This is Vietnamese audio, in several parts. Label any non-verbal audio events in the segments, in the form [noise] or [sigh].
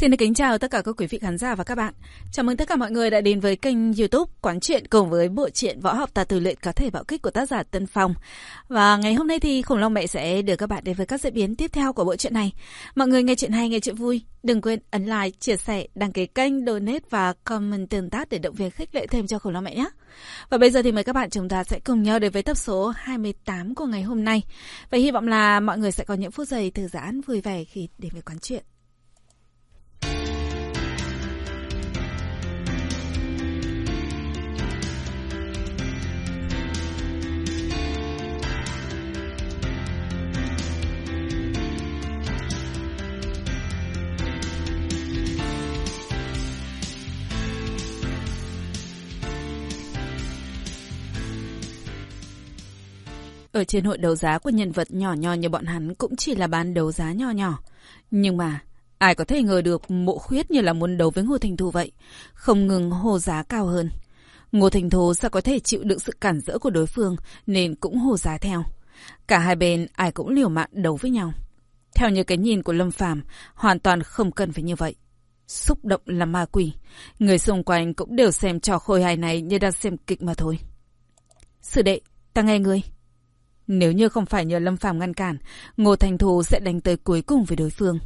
Xin được kính chào tất cả các quý vị khán giả và các bạn. Chào mừng tất cả mọi người đã đến với kênh youtube Quán truyện cùng với bộ truyện Võ học tà từ luyện có thể bạo kích của tác giả Tân Phong. Và ngày hôm nay thì Khủng Long Mẹ sẽ đưa các bạn đến với các diễn biến tiếp theo của bộ truyện này. Mọi người nghe chuyện hay, nghe chuyện vui. Đừng quên ấn like, chia sẻ, đăng ký kênh, donate và comment tương tác để động viên khích lệ thêm cho Khủng Long Mẹ nhé. Và bây giờ thì mời các bạn chúng ta sẽ cùng nhau đến với tập số 28 của ngày hôm nay. Và hy vọng là mọi người sẽ có những phút giây thư giãn vui vẻ khi đến với quán truyện. Ở trên hội đấu giá của nhân vật nhỏ nhỏ như bọn hắn cũng chỉ là bán đấu giá nhỏ nhỏ. Nhưng mà, ai có thể ngờ được mộ khuyết như là muốn đấu với Ngô Thành Thù vậy, không ngừng hô giá cao hơn. Ngô Thành Thù sao có thể chịu đựng sự cản rỡ của đối phương nên cũng hô giá theo. Cả hai bên ai cũng liều mạng đấu với nhau. Theo như cái nhìn của Lâm Phàm, hoàn toàn không cần phải như vậy. Xúc động là ma quỷ. Người xung quanh cũng đều xem trò khôi hài này như đang xem kịch mà thôi. Sư đệ, ta nghe ngươi. Nếu như không phải nhờ Lâm Phàm ngăn cản, Ngô Thành Thù sẽ đánh tới cuối cùng với đối phương.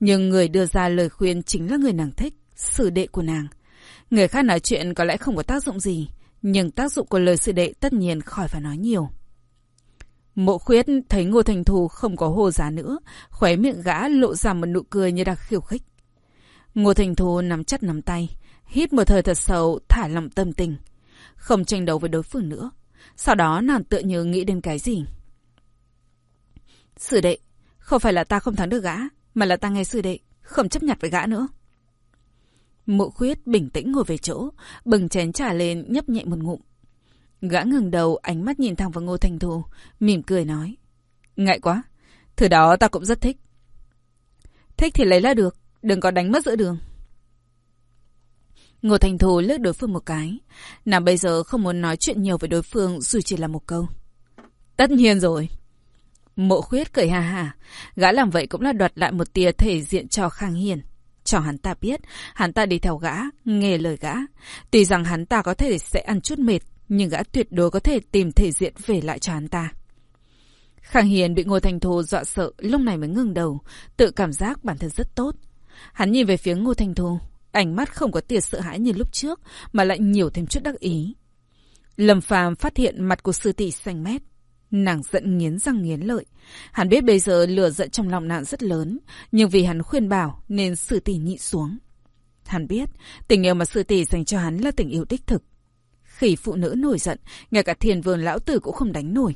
Nhưng người đưa ra lời khuyên chính là người nàng thích, sư đệ của nàng. Người khác nói chuyện có lẽ không có tác dụng gì, nhưng tác dụng của lời sư đệ tất nhiên khỏi phải nói nhiều. Mộ khuyết thấy Ngô Thành Thù không có hồ giá nữa, khóe miệng gã lộ ra một nụ cười như đang khiêu khích. Ngô Thành Thù nắm chặt nắm tay, hít một thời thật sâu, thả lòng tâm tình. Không tranh đấu với đối phương nữa. Sau đó nàng tựa như nghĩ đến cái gì. Sư đệ, không phải là ta không thắng được gã, mà là ta nghe sư đệ, không chấp nhận với gã nữa. Mộ khuyết bình tĩnh ngồi về chỗ, bừng chén trà lên nhấp nhẹ một ngụm. Gã ngừng đầu, ánh mắt nhìn thẳng vào Ngô Thành Thù, mỉm cười nói. Ngại quá, thứ đó ta cũng rất thích. Thích thì lấy là được, đừng có đánh mất giữa đường. Ngô Thành Thù lướt đối phương một cái. Nàng bây giờ không muốn nói chuyện nhiều với đối phương dù chỉ là một câu. Tất nhiên rồi. Mộ khuyết cười hà hà. Gã làm vậy cũng là đoạt lại một tia thể diện cho Khang Hiền. Cho hắn ta biết, hắn ta đi theo gã, nghe lời gã. Tuy rằng hắn ta có thể sẽ ăn chút mệt, nhưng gã tuyệt đối có thể tìm thể diện về lại cho hắn ta. Khang Hiền bị Ngô Thành Thù dọa sợ, lúc này mới ngừng đầu, tự cảm giác bản thân rất tốt. Hắn nhìn về phía Ngô Thành Thù, Ánh mắt không có tia sợ hãi như lúc trước, mà lại nhiều thêm chút đắc ý. Lâm Phàm phát hiện mặt của sư tỷ xanh mét. Nàng giận nghiến răng nghiến lợi. Hắn biết bây giờ lửa giận trong lòng nàng rất lớn, nhưng vì hắn khuyên bảo nên sư tỷ nhịn xuống. Hắn biết, tình yêu mà sư tỷ dành cho hắn là tình yêu đích thực. Khi phụ nữ nổi giận, ngay cả thiền vườn lão tử cũng không đánh nổi.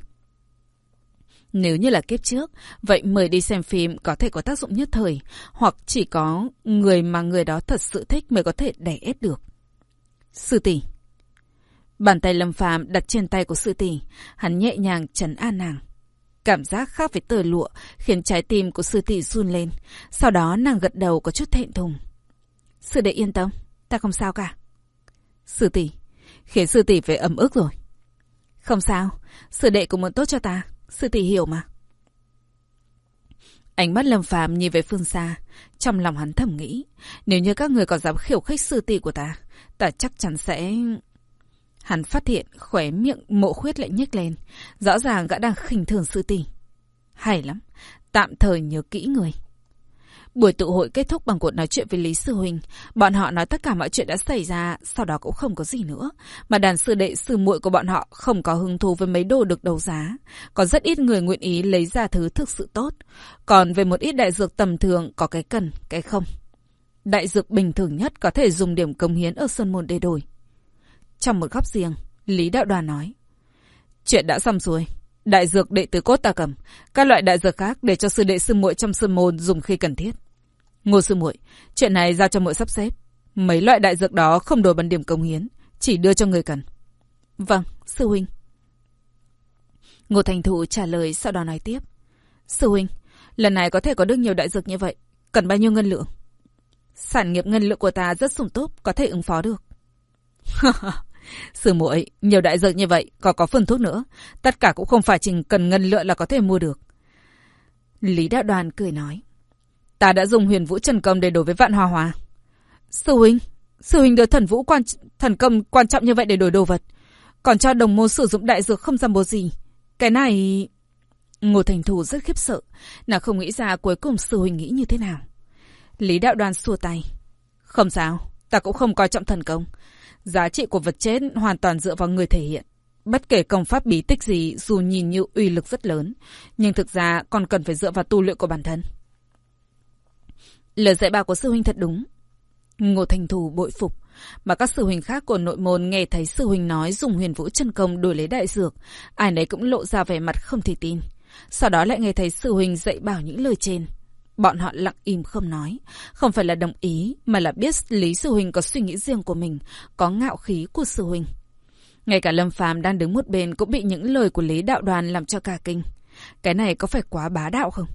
Nếu như là kiếp trước, vậy mời đi xem phim có thể có tác dụng nhất thời, hoặc chỉ có người mà người đó thật sự thích mới có thể đẻ ép được. Sư tỷ Bàn tay Lâm Phàm đặt trên tay của sư tỷ, hắn nhẹ nhàng trấn an nàng. Cảm giác khác với tờ lụa khiến trái tim của sư tỷ run lên. Sau đó nàng gật đầu có chút thẹn thùng. Sư đệ yên tâm, ta không sao cả. Sư tỷ, khiến sư tỷ phải ấm ức rồi. Không sao, sư đệ cũng muốn tốt cho ta. Sư tỷ hiểu mà. Ánh mắt Lâm Phàm nhìn về phương xa, trong lòng hắn thầm nghĩ, nếu như các người còn dám khiêu khích sư tỷ của ta, ta chắc chắn sẽ... Hắn phát hiện khóe miệng mộ khuyết lại nhếch lên, rõ ràng gã đang khinh thường sư tỷ. Hay lắm, tạm thời nhớ kỹ người. Buổi tụ hội kết thúc bằng cuộc nói chuyện với Lý Sư Huynh. Bọn họ nói tất cả mọi chuyện đã xảy ra, sau đó cũng không có gì nữa. Mà đàn sư đệ sư muội của bọn họ không có hứng thú với mấy đồ được đấu giá. Có rất ít người nguyện ý lấy ra thứ thực sự tốt. Còn về một ít đại dược tầm thường có cái cần, cái không. Đại dược bình thường nhất có thể dùng điểm công hiến ở Sơn Môn để đổi. Trong một góc riêng, Lý Đạo Đoàn nói. Chuyện đã xong rồi. Đại dược đệ tử cốt ta cầm. Các loại đại dược khác để cho sư đệ sư muội trong Sơn Môn dùng khi cần thiết. Ngô sư muội, chuyện này giao cho muội sắp xếp. Mấy loại đại dược đó không đổi bằng điểm công hiến, chỉ đưa cho người cần. Vâng, sư huynh. Ngô Thành Thụ trả lời sau đó nói tiếp. Sư huynh, lần này có thể có được nhiều đại dược như vậy, cần bao nhiêu ngân lượng? Sản nghiệp ngân lượng của ta rất sung túc, có thể ứng phó được. [laughs] sư muội, nhiều đại dược như vậy, còn có phần thuốc nữa, tất cả cũng không phải chỉ cần ngân lượng là có thể mua được. Lý Đạo Đoàn cười nói. Ta đã dùng huyền vũ trần công để đổi với vạn hoa hòa. Sư huynh, sư huynh đưa thần vũ quan thần công quan trọng như vậy để đổi đồ vật. Còn cho đồng môn sử dụng đại dược không dám bố gì. Cái này... Ngô Thành Thủ rất khiếp sợ. Nàng không nghĩ ra cuối cùng sư huynh nghĩ như thế nào. Lý đạo đoàn xua tay. Không sao, ta cũng không coi trọng thần công. Giá trị của vật chết hoàn toàn dựa vào người thể hiện. Bất kể công pháp bí tích gì dù nhìn như uy lực rất lớn, nhưng thực ra còn cần phải dựa vào tu luyện của bản thân. Lời dạy bảo của sư huynh thật đúng. Ngô Thành Thủ bội phục. Mà các sư huynh khác của nội môn nghe thấy sư huynh nói dùng huyền vũ chân công đổi lấy đại dược. Ai nấy cũng lộ ra vẻ mặt không thể tin. Sau đó lại nghe thấy sư huynh dạy bảo những lời trên. Bọn họ lặng im không nói. Không phải là đồng ý, mà là biết Lý Sư Huynh có suy nghĩ riêng của mình, có ngạo khí của Sư Huynh. Ngay cả Lâm Phàm đang đứng một bên cũng bị những lời của Lý Đạo Đoàn làm cho cả kinh. Cái này có phải quá bá đạo không?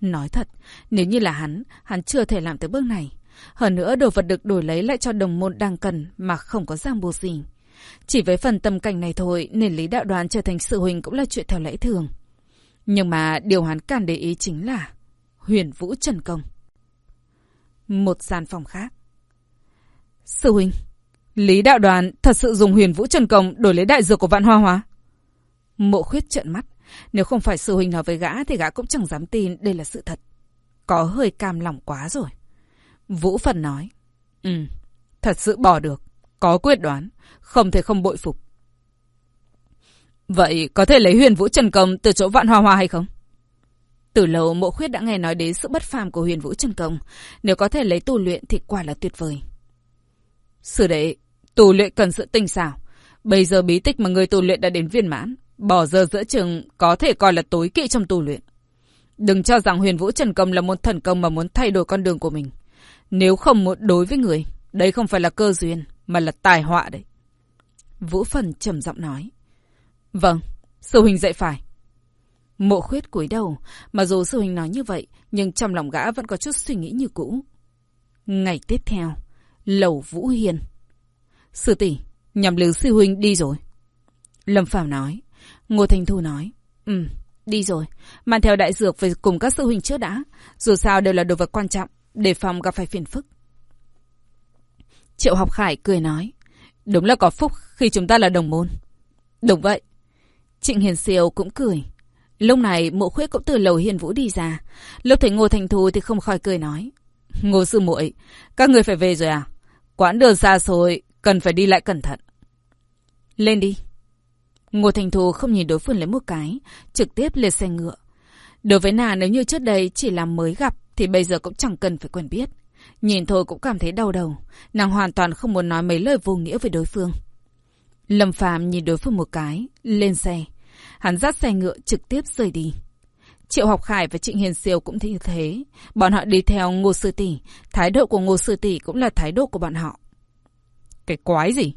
Nói thật, nếu như là hắn, hắn chưa thể làm tới bước này. Hơn nữa đồ vật được đổi lấy lại cho đồng môn đang cần mà không có giang buộc gì. Chỉ với phần tâm cảnh này thôi nên Lý Đạo Đoàn trở thành sự huynh cũng là chuyện theo lẽ thường. Nhưng mà điều hắn càng để ý chính là huyền vũ trần công. Một gian phòng khác. Sư huynh, Lý đạo đoàn thật sự dùng huyền vũ trần công đổi lấy đại dược của vạn hoa hóa. Mộ khuyết trợn mắt. Nếu không phải sư huynh nói với gã thì gã cũng chẳng dám tin đây là sự thật. Có hơi cam lòng quá rồi. Vũ Phần nói. Ừ, thật sự bỏ được. Có quyết đoán. Không thể không bội phục. Vậy có thể lấy huyền vũ trần công từ chỗ vạn hoa hoa hay không? Từ lâu mộ khuyết đã nghe nói đến sự bất phàm của huyền vũ trần công. Nếu có thể lấy tu luyện thì quả là tuyệt vời. Sư đệ, tu luyện cần sự tinh xảo. Bây giờ bí tích mà người tu luyện đã đến viên mãn. Bỏ giờ giữa chừng có thể coi là tối kỵ trong tu luyện. Đừng cho rằng huyền vũ trần công là môn thần công mà muốn thay đổi con đường của mình. Nếu không muốn đối với người, đây không phải là cơ duyên, mà là tài họa đấy. Vũ Phần trầm giọng nói. Vâng, sư huynh dạy phải. Mộ khuyết cúi đầu, mà dù sư huynh nói như vậy, nhưng trong lòng gã vẫn có chút suy nghĩ như cũ. Ngày tiếp theo, lầu Vũ Hiền. Sư tỷ, nhằm lứ sư huynh đi rồi. Lâm Phàm nói. Ngô Thành Thu nói. Ừ, đi rồi. Mang theo đại dược về cùng các sư huynh trước đã. Dù sao đều là đồ vật quan trọng, đề phòng gặp phải phiền phức. Triệu học khải cười nói. Đúng là có phúc khi chúng ta là đồng môn. Đúng vậy. Trịnh Hiền Siêu cũng cười. Lúc này mộ khuyết cũng từ lầu hiền vũ đi ra. Lúc thấy Ngô Thành Thu thì không khỏi cười nói. Ngô sư muội, các người phải về rồi à? Quãng đường xa xôi, cần phải đi lại cẩn thận. Lên đi. Ngô Thành Thù không nhìn đối phương lấy một cái, trực tiếp lên xe ngựa. Đối với nàng nếu như trước đây chỉ là mới gặp thì bây giờ cũng chẳng cần phải quen biết. Nhìn thôi cũng cảm thấy đau đầu. Nàng hoàn toàn không muốn nói mấy lời vô nghĩa với đối phương. Lâm Phàm nhìn đối phương một cái, lên xe. Hắn dắt xe ngựa trực tiếp rời đi. Triệu Học Khải và Trịnh Hiền Siêu cũng như thế. Bọn họ đi theo Ngô Sư Tỷ. Thái độ của Ngô Sư Tỷ cũng là thái độ của bọn họ. Cái quái gì?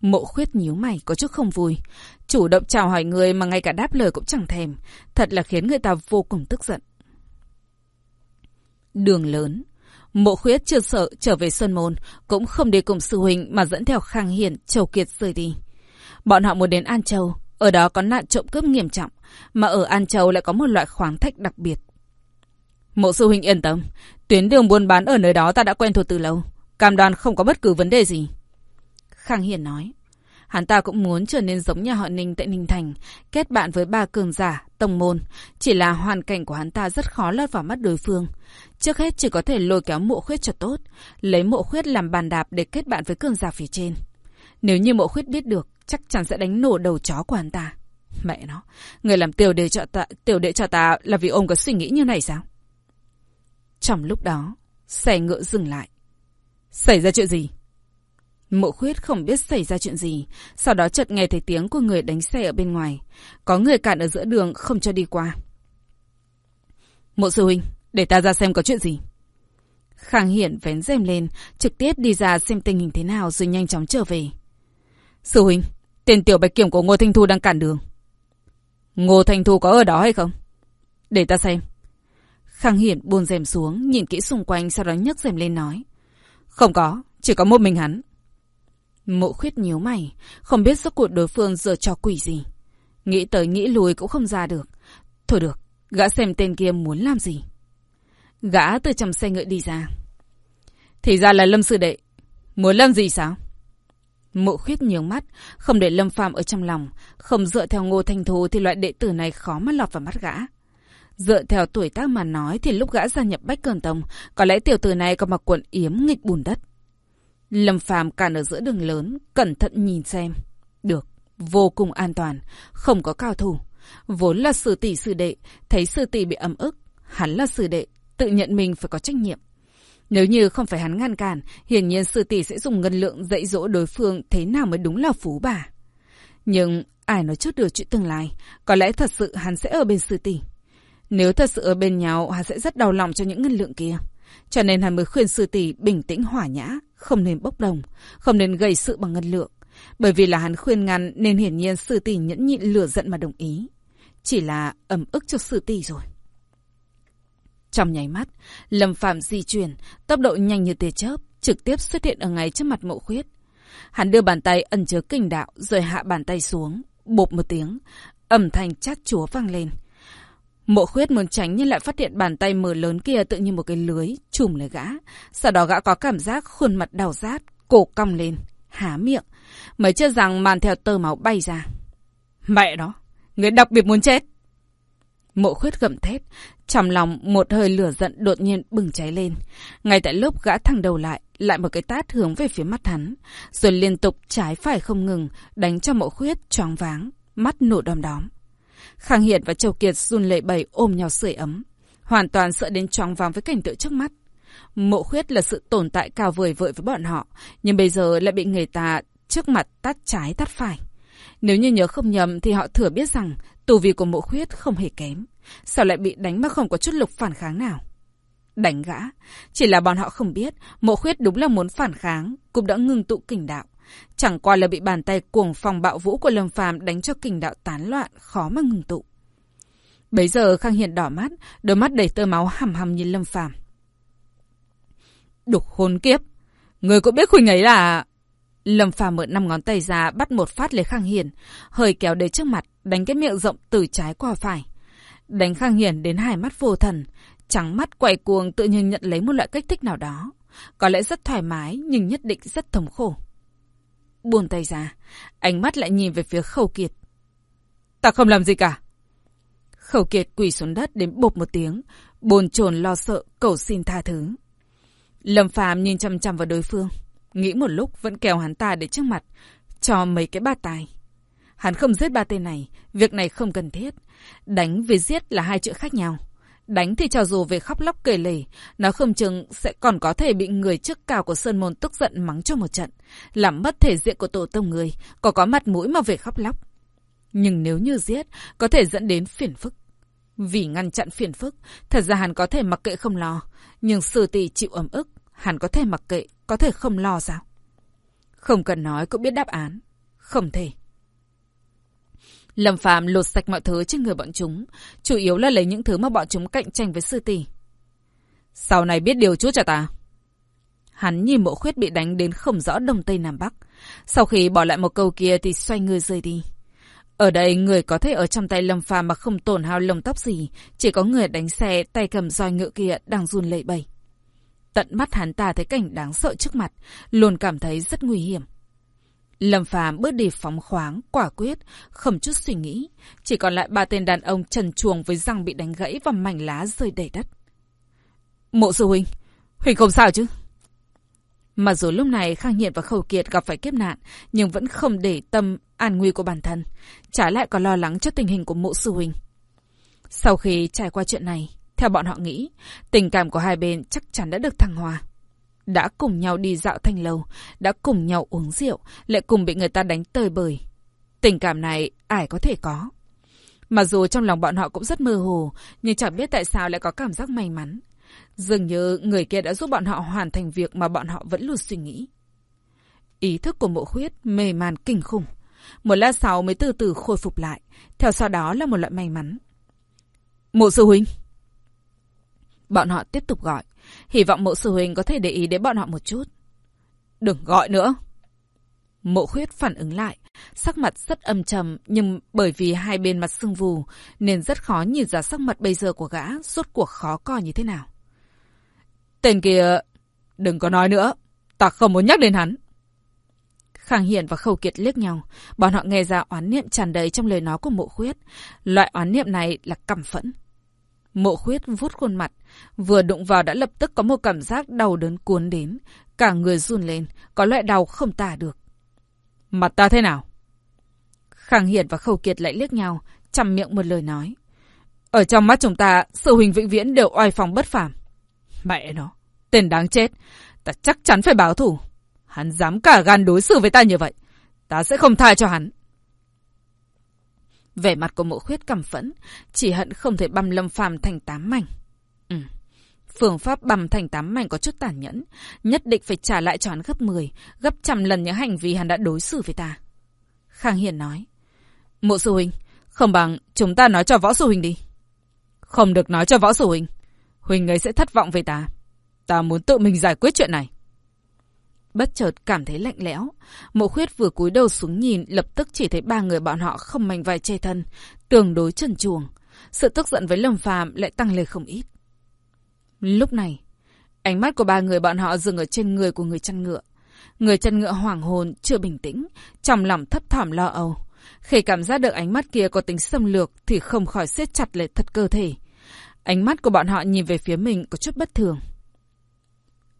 Mộ khuyết nhíu mày có chút không vui. Chủ động chào hỏi người mà ngay cả đáp lời cũng chẳng thèm. Thật là khiến người ta vô cùng tức giận. Đường lớn. Mộ khuyết chưa sợ trở về Sơn Môn. Cũng không đi cùng sư huynh mà dẫn theo Khang Hiền, Châu Kiệt rời đi. Bọn họ muốn đến An Châu. Ở đó có nạn trộm cướp nghiêm trọng. Mà ở An Châu lại có một loại khoáng thạch đặc biệt. Mộ sư huynh yên tâm. Tuyến đường buôn bán ở nơi đó ta đã quen thuộc từ lâu. Cam đoan không có bất cứ vấn đề gì. Khang Hiền nói. Hắn ta cũng muốn trở nên giống nhà họ Ninh tại Ninh Thành, kết bạn với ba cường giả, tông môn. Chỉ là hoàn cảnh của hắn ta rất khó lọt vào mắt đối phương. Trước hết chỉ có thể lôi kéo mộ khuyết cho tốt, lấy mộ khuyết làm bàn đạp để kết bạn với cường giả phía trên. Nếu như mộ khuyết biết được, chắc chắn sẽ đánh nổ đầu chó của hắn ta. Mẹ nó, người làm tiểu đệ cho ta, tiểu đệ cho ta là vì ông có suy nghĩ như này sao? Trong lúc đó, xe ngựa dừng lại. Xảy ra chuyện gì? Mộ khuyết không biết xảy ra chuyện gì, sau đó chợt nghe thấy tiếng của người đánh xe ở bên ngoài. Có người cản ở giữa đường không cho đi qua. Mộ sư huynh, để ta ra xem có chuyện gì. Khang Hiển vén rèm lên, trực tiếp đi ra xem tình hình thế nào rồi nhanh chóng trở về. Sư huynh, tên tiểu bạch kiểm của Ngô Thanh Thu đang cản đường. Ngô Thanh Thu có ở đó hay không? Để ta xem. Khang Hiển buồn rèm xuống, nhìn kỹ xung quanh sau đó nhấc rèm lên nói. Không có, chỉ có một mình hắn. Mộ khuyết nhíu mày, không biết rốt cuộc đối phương giờ cho quỷ gì. Nghĩ tới nghĩ lùi cũng không ra được. Thôi được, gã xem tên kia muốn làm gì. Gã từ trong xe ngựa đi ra. Thì ra là Lâm Sư Đệ. Muốn làm gì sao? Mộ khuyết nhướng mắt, không để Lâm Phàm ở trong lòng. Không dựa theo ngô thanh thù thì loại đệ tử này khó mà lọt vào mắt gã. Dựa theo tuổi tác mà nói thì lúc gã gia nhập Bách Cường Tông, có lẽ tiểu tử này còn mặc quần yếm nghịch bùn đất. Lâm Phàm cản ở giữa đường lớn, cẩn thận nhìn xem. Được, vô cùng an toàn, không có cao thủ. Vốn là sư tỷ sư đệ, thấy sư tỷ bị ấm ức, hắn là sư đệ, tự nhận mình phải có trách nhiệm. Nếu như không phải hắn ngăn cản, hiển nhiên sư tỷ sẽ dùng ngân lượng dạy dỗ đối phương thế nào mới đúng là phú bà. Nhưng ai nói trước được chuyện tương lai, có lẽ thật sự hắn sẽ ở bên sư tỷ. Nếu thật sự ở bên nhau, hắn sẽ rất đau lòng cho những ngân lượng kia. Cho nên hắn mới khuyên sư tỷ bình tĩnh hỏa nhã, không nên bốc đồng, không nên gây sự bằng ngân lượng. Bởi vì là hắn khuyên ngăn nên hiển nhiên sư tỷ nhẫn nhịn lửa giận mà đồng ý. Chỉ là ẩm ức cho sư tỷ rồi. Trong nháy mắt, Lâm Phạm di chuyển, tốc độ nhanh như tia chớp, trực tiếp xuất hiện ở ngay trước mặt mộ khuyết. Hắn đưa bàn tay ẩn chứa kinh đạo rồi hạ bàn tay xuống, bột một tiếng, ẩm thành chát chúa vang lên. Mộ khuyết muốn tránh nhưng lại phát hiện bàn tay mở lớn kia tự như một cái lưới chùm lấy gã. Sau đó gã có cảm giác khuôn mặt đau rát, cổ cong lên, há miệng. Mới chưa rằng màn theo tơ máu bay ra. Mẹ đó, người đặc biệt muốn chết. Mộ khuyết gầm thét, trong lòng một hơi lửa giận đột nhiên bừng cháy lên. Ngay tại lúc gã thẳng đầu lại, lại một cái tát hướng về phía mắt hắn. Rồi liên tục trái phải không ngừng, đánh cho mộ khuyết choáng váng, mắt nổ đom đóm. Khang Hiệt và Châu Kiệt run lệ bẩy ôm nhau sưởi ấm. Hoàn toàn sợ đến choáng váng với cảnh tượng trước mắt. Mộ khuyết là sự tồn tại cao vời vợi với bọn họ, nhưng bây giờ lại bị người ta trước mặt tát trái tát phải. Nếu như nhớ không nhầm thì họ thừa biết rằng tù vi của mộ khuyết không hề kém. Sao lại bị đánh mà không có chút lực phản kháng nào? Đánh gã. Chỉ là bọn họ không biết, mộ khuyết đúng là muốn phản kháng, cũng đã ngừng tụ kình đạo. Chẳng qua là bị bàn tay cuồng phòng bạo vũ của Lâm Phàm đánh cho kình đạo tán loạn, khó mà ngừng tụ. Bấy giờ Khang Hiền đỏ mắt, đôi mắt đầy tơ máu hầm hầm nhìn Lâm Phàm. Đục hôn kiếp! Người cũng biết huynh ấy là... Lâm Phàm mượn năm ngón tay ra bắt một phát lấy Khang Hiền, hơi kéo đến trước mặt, đánh cái miệng rộng từ trái qua phải. Đánh Khang Hiền đến hai mắt vô thần, trắng mắt quay cuồng tự nhiên nhận lấy một loại kích thích nào đó. Có lẽ rất thoải mái nhưng nhất định rất thống khổ. Buông tay ra, ánh mắt lại nhìn về phía Khâu Kiệt. Ta không làm gì cả. Khẩu Kiệt quỳ xuống đất đến bột một tiếng, bồn chồn lo sợ, cầu xin tha thứ. Lâm Phàm nhìn chăm chăm vào đối phương, nghĩ một lúc vẫn kéo hắn ta để trước mặt, cho mấy cái ba tài. Hắn không giết ba tên này, việc này không cần thiết. Đánh với giết là hai chuyện khác nhau. Đánh thì cho dù về khóc lóc kể lể, nó không chừng sẽ còn có thể bị người trước cao của Sơn Môn tức giận mắng cho một trận, làm mất thể diện của tổ tông người, có có mặt mũi mà về khóc lóc. Nhưng nếu như giết, có thể dẫn đến phiền phức. Vì ngăn chặn phiền phức, thật ra hắn có thể mặc kệ không lo, nhưng sư tỷ chịu ấm ức, hắn có thể mặc kệ, có thể không lo sao? Không cần nói cũng biết đáp án. Không thể. Lâm Phạm lột sạch mọi thứ trên người bọn chúng, chủ yếu là lấy những thứ mà bọn chúng cạnh tranh với sư tỷ. Sau này biết điều chút cho ta. Hắn nhìn mộ khuyết bị đánh đến không rõ đông tây nam bắc. Sau khi bỏ lại một câu kia thì xoay người rời đi. Ở đây người có thể ở trong tay Lâm Phàm mà không tổn hao lông tóc gì, chỉ có người đánh xe tay cầm roi ngựa kia đang run lẩy bẩy. Tận mắt hắn ta thấy cảnh đáng sợ trước mặt, luôn cảm thấy rất nguy hiểm. Lâm Phàm bước đi phóng khoáng, quả quyết, không chút suy nghĩ. Chỉ còn lại ba tên đàn ông trần chuồng với răng bị đánh gãy và mảnh lá rơi đầy đất. Mộ sư huynh, huynh không sao chứ? Mặc dù lúc này Khang Hiền và Khâu Kiệt gặp phải kiếp nạn, nhưng vẫn không để tâm an nguy của bản thân. Trái lại còn lo lắng cho tình hình của mộ sư huynh. Sau khi trải qua chuyện này, theo bọn họ nghĩ, tình cảm của hai bên chắc chắn đã được thăng hoa đã cùng nhau đi dạo thanh lâu, đã cùng nhau uống rượu, lại cùng bị người ta đánh tơi bời. Tình cảm này ai có thể có. Mặc dù trong lòng bọn họ cũng rất mơ hồ, nhưng chẳng biết tại sao lại có cảm giác may mắn. Dường như người kia đã giúp bọn họ hoàn thành việc mà bọn họ vẫn luôn suy nghĩ. Ý thức của mộ khuyết mê man kinh khủng. Một lát sau mới từ từ khôi phục lại. Theo sau đó là một loại may mắn. Mộ sư huynh. Bọn họ tiếp tục gọi. Hy vọng mộ sư huynh có thể để ý đến bọn họ một chút. Đừng gọi nữa. Mộ khuyết phản ứng lại. Sắc mặt rất âm trầm, nhưng bởi vì hai bên mặt sưng vù, nên rất khó nhìn ra sắc mặt bây giờ của gã, suốt cuộc khó coi như thế nào. Tên kia... Đừng có nói nữa. Ta không muốn nhắc đến hắn. Khang Hiển và Khâu Kiệt liếc nhau. Bọn họ nghe ra oán niệm tràn đầy trong lời nói của mộ khuyết. Loại oán niệm này là căm phẫn. Mộ khuyết vuốt khuôn mặt. Vừa đụng vào đã lập tức có một cảm giác đau đớn cuốn đến. Cả người run lên. Có loại đau không tả được. Mặt ta thế nào? Khang Hiển và Khâu Kiệt lại liếc nhau. chăm miệng một lời nói. Ở trong mắt chúng ta, sự huỳnh vĩnh viễn đều oai phòng bất phàm. Mẹ nó, tên đáng chết. Ta chắc chắn phải báo thủ. Hắn dám cả gan đối xử với ta như vậy. Ta sẽ không tha cho hắn. Vẻ mặt của mộ khuyết cầm phẫn, chỉ hận không thể băm lâm phàm thành tám mảnh. Ừ. Phương pháp băm thành tám mảnh có chút tàn nhẫn, nhất định phải trả lại cho hắn gấp 10, gấp trăm lần những hành vi hắn đã đối xử với ta. Khang Hiền nói. Mộ sư huynh, không bằng chúng ta nói cho võ sư huynh đi. Không được nói cho võ sư huynh. Huynh ấy sẽ thất vọng về ta. Ta muốn tự mình giải quyết chuyện này. Bất chợt cảm thấy lạnh lẽo. Mộ khuyết vừa cúi đầu xuống nhìn, lập tức chỉ thấy ba người bọn họ không mảnh vai che thân, tương đối trần chuồng. Sự tức giận với Lâm Phàm lại tăng lên không ít. Lúc này, ánh mắt của ba người bọn họ dừng ở trên người của người chăn ngựa. Người chăn ngựa hoảng hồn, chưa bình tĩnh, trong lòng thấp thỏm lo âu. Khi cảm giác được ánh mắt kia có tính xâm lược thì không khỏi siết chặt lại thật cơ thể. Ánh mắt của bọn họ nhìn về phía mình có chút bất thường.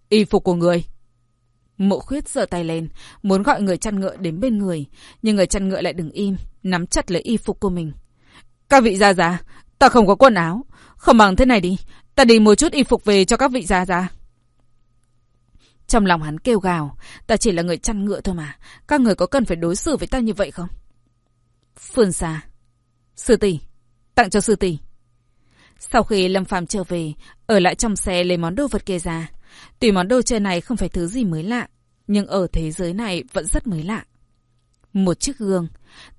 Y phục của người. Mộ khuyết giơ tay lên, muốn gọi người chăn ngựa đến bên người, nhưng người chăn ngựa lại đứng im, nắm chặt lấy y phục của mình. Các vị gia gia, ta không có quần áo, không bằng thế này đi, ta đi mua chút y phục về cho các vị gia gia. Trong lòng hắn kêu gào, ta chỉ là người chăn ngựa thôi mà, các người có cần phải đối xử với ta như vậy không? Phương xa. Sư tỷ, tặng cho sư tỷ. Sau khi Lâm Phàm trở về, ở lại trong xe lấy món đồ vật kia ra. Tuy món đồ chơi này không phải thứ gì mới lạ, nhưng ở thế giới này vẫn rất mới lạ. Một chiếc gương.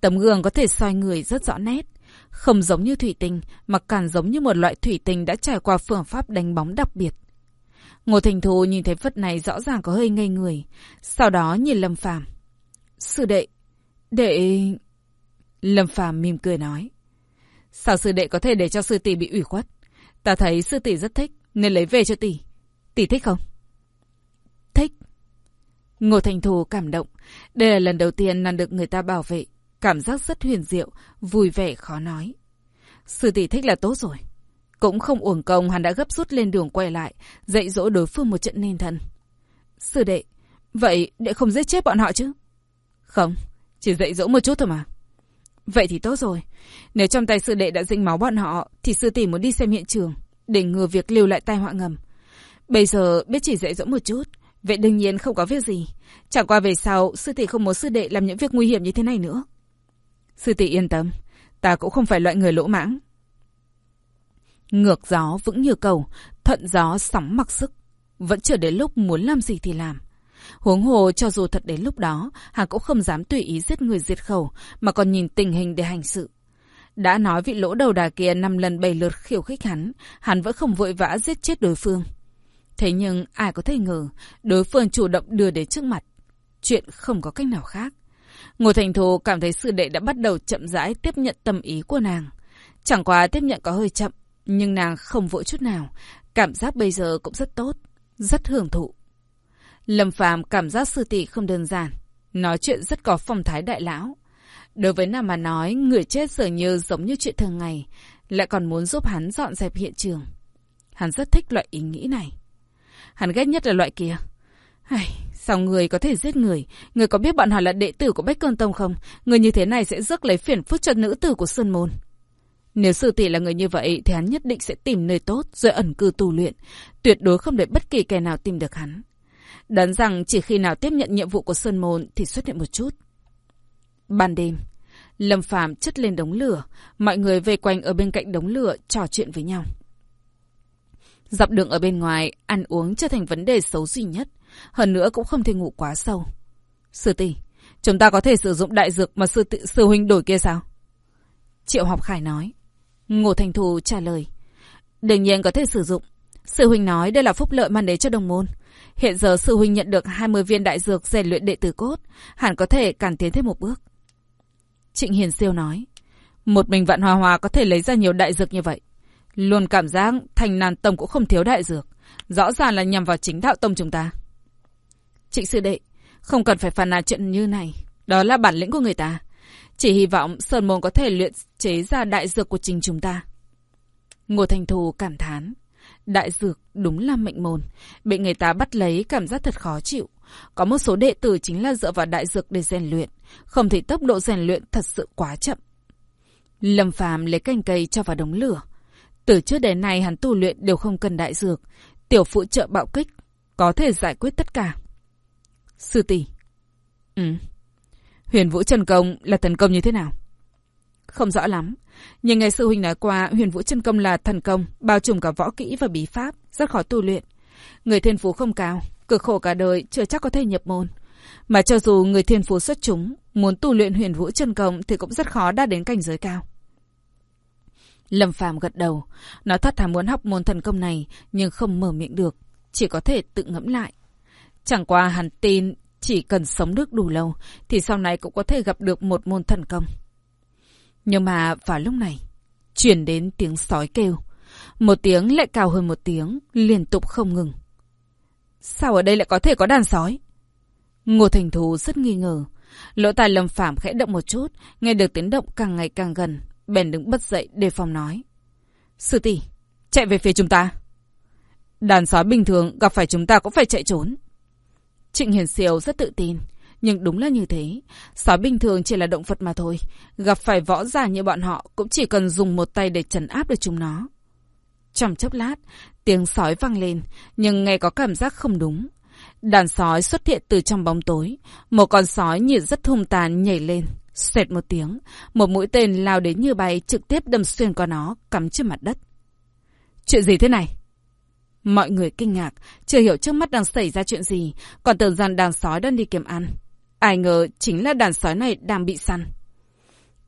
Tấm gương có thể soi người rất rõ nét. Không giống như thủy tinh, mà càng giống như một loại thủy tinh đã trải qua phương pháp đánh bóng đặc biệt. Ngô Thành Thù nhìn thấy vật này rõ ràng có hơi ngây người. Sau đó nhìn Lâm Phàm Sư đệ, đệ... Lâm Phàm mỉm cười nói. Sao sư đệ có thể để cho sư tỷ bị ủy khuất? Ta thấy sư tỷ rất thích, nên lấy về cho tỷ. Tỷ thích không? Ngô Thành Thù cảm động. Đây là lần đầu tiên nàng được người ta bảo vệ. Cảm giác rất huyền diệu, vui vẻ khó nói. Sư tỷ thích là tốt rồi. Cũng không uổng công hắn đã gấp rút lên đường quay lại, dạy dỗ đối phương một trận nên thân. Sư đệ, vậy đệ không giết chết bọn họ chứ? Không, chỉ dạy dỗ một chút thôi mà. Vậy thì tốt rồi. Nếu trong tay sư đệ đã dính máu bọn họ, thì sư tỷ muốn đi xem hiện trường, để ngừa việc lưu lại tai họa ngầm. Bây giờ biết chỉ dạy dỗ một chút, vậy đương nhiên không có việc gì. Chẳng qua về sau, sư tỷ không muốn sư đệ làm những việc nguy hiểm như thế này nữa. Sư tỷ yên tâm, ta cũng không phải loại người lỗ mãng. Ngược gió vững như cầu, thuận gió sóng mặc sức. Vẫn chưa đến lúc muốn làm gì thì làm. Huống hồ cho dù thật đến lúc đó, hắn cũng không dám tùy ý giết người diệt khẩu, mà còn nhìn tình hình để hành sự. Đã nói vị lỗ đầu đà kia năm lần bảy lượt khiêu khích hắn, hắn vẫn không vội vã giết chết đối phương. Thế nhưng ai có thể ngờ, đối phương chủ động đưa đến trước mặt. Chuyện không có cách nào khác. Ngô Thành Thù cảm thấy sư đệ đã bắt đầu chậm rãi tiếp nhận tâm ý của nàng. Chẳng qua tiếp nhận có hơi chậm, nhưng nàng không vội chút nào. Cảm giác bây giờ cũng rất tốt, rất hưởng thụ. Lâm Phàm cảm giác sư tỷ không đơn giản, nói chuyện rất có phong thái đại lão. Đối với nàng mà nói, người chết dường như giống như chuyện thường ngày, lại còn muốn giúp hắn dọn dẹp hiện trường. Hắn rất thích loại ý nghĩ này. Hắn ghét nhất là loại kia. Ai, sao người có thể giết người? Người có biết bọn họ là đệ tử của Bách Cơn Tông không? Người như thế này sẽ rước lấy phiền phức cho nữ tử của Sơn Môn. Nếu sư tỷ là người như vậy thì hắn nhất định sẽ tìm nơi tốt rồi ẩn cư tu luyện. Tuyệt đối không để bất kỳ kẻ nào tìm được hắn. Đoán rằng chỉ khi nào tiếp nhận nhiệm vụ của Sơn Môn thì xuất hiện một chút. Ban đêm, Lâm Phàm chất lên đống lửa, mọi người vây quanh ở bên cạnh đống lửa trò chuyện với nhau. Dọc đường ở bên ngoài, ăn uống trở thành vấn đề xấu duy nhất, hơn nữa cũng không thể ngủ quá sâu. Sư tỷ, chúng ta có thể sử dụng đại dược mà sư, tự, sư huynh đổi kia sao? Triệu Học Khải nói. Ngô Thành Thù trả lời. Đương nhiên có thể sử dụng. Sư huynh nói đây là phúc lợi mang đến cho đồng môn. Hiện giờ sư huynh nhận được 20 viên đại dược rèn luyện đệ tử cốt, hẳn có thể cản tiến thêm một bước. Trịnh Hiền Siêu nói, một mình Vạn Hòa Hòa có thể lấy ra nhiều đại dược như vậy. Luôn cảm giác thành nàn tông cũng không thiếu đại dược. Rõ ràng là nhằm vào chính đạo tông chúng ta. Trịnh sư đệ, không cần phải phàn nàn chuyện như này. Đó là bản lĩnh của người ta. Chỉ hy vọng Sơn Môn có thể luyện chế ra đại dược của trình chúng ta. Ngô Thành Thù cảm thán. Đại dược đúng là mệnh môn. Bị người ta bắt lấy cảm giác thật khó chịu. Có một số đệ tử chính là dựa vào đại dược để rèn luyện. Không thì tốc độ rèn luyện thật sự quá chậm. Lâm Phàm lấy cành cây cho vào đống lửa. Từ trước đến nay hắn tu luyện đều không cần đại dược. Tiểu phụ trợ bạo kích. Có thể giải quyết tất cả. Sư tỷ. Ừ. Huyền Vũ Trần Công là thần công như thế nào? Không rõ lắm. Nhưng ngày sư huynh nói qua huyền vũ chân công là thần công, bao trùm cả võ kỹ và bí pháp, rất khó tu luyện. Người thiên phú không cao, cực khổ cả đời chưa chắc có thể nhập môn. Mà cho dù người thiên phú xuất chúng, muốn tu luyện huyền vũ chân công thì cũng rất khó đạt đến cảnh giới cao. Lâm Phàm gật đầu, nói thật thà muốn học môn thần công này nhưng không mở miệng được, chỉ có thể tự ngẫm lại. Chẳng qua hắn tin chỉ cần sống được đủ lâu thì sau này cũng có thể gặp được một môn thần công. Nhưng mà vào lúc này, chuyển đến tiếng sói kêu. Một tiếng lại cao hơn một tiếng, liên tục không ngừng. Sao ở đây lại có thể có đàn sói? Ngô Thành Thú rất nghi ngờ. Lỗ tai lâm phạm khẽ động một chút, nghe được tiếng động càng ngày càng gần. Bèn đứng bất dậy đề phòng nói. Sư tỷ, chạy về phía chúng ta. Đàn sói bình thường gặp phải chúng ta cũng phải chạy trốn. Trịnh Hiền Siêu rất tự tin. Nhưng đúng là như thế. Sói bình thường chỉ là động vật mà thôi. Gặp phải võ giả như bọn họ cũng chỉ cần dùng một tay để trấn áp được chúng nó. Trong chốc lát, tiếng sói vang lên, nhưng nghe có cảm giác không đúng. Đàn sói xuất hiện từ trong bóng tối. Một con sói nhìn rất hung tàn nhảy lên xẹt một tiếng, một mũi tên lao đến như bay trực tiếp đâm xuyên qua nó, cắm trên mặt đất. Chuyện gì thế này? Mọi người kinh ngạc, chưa hiểu trước mắt đang xảy ra chuyện gì, còn tưởng rằng đàn sói đang đi kiếm ăn. Ai ngờ chính là đàn sói này đang bị săn.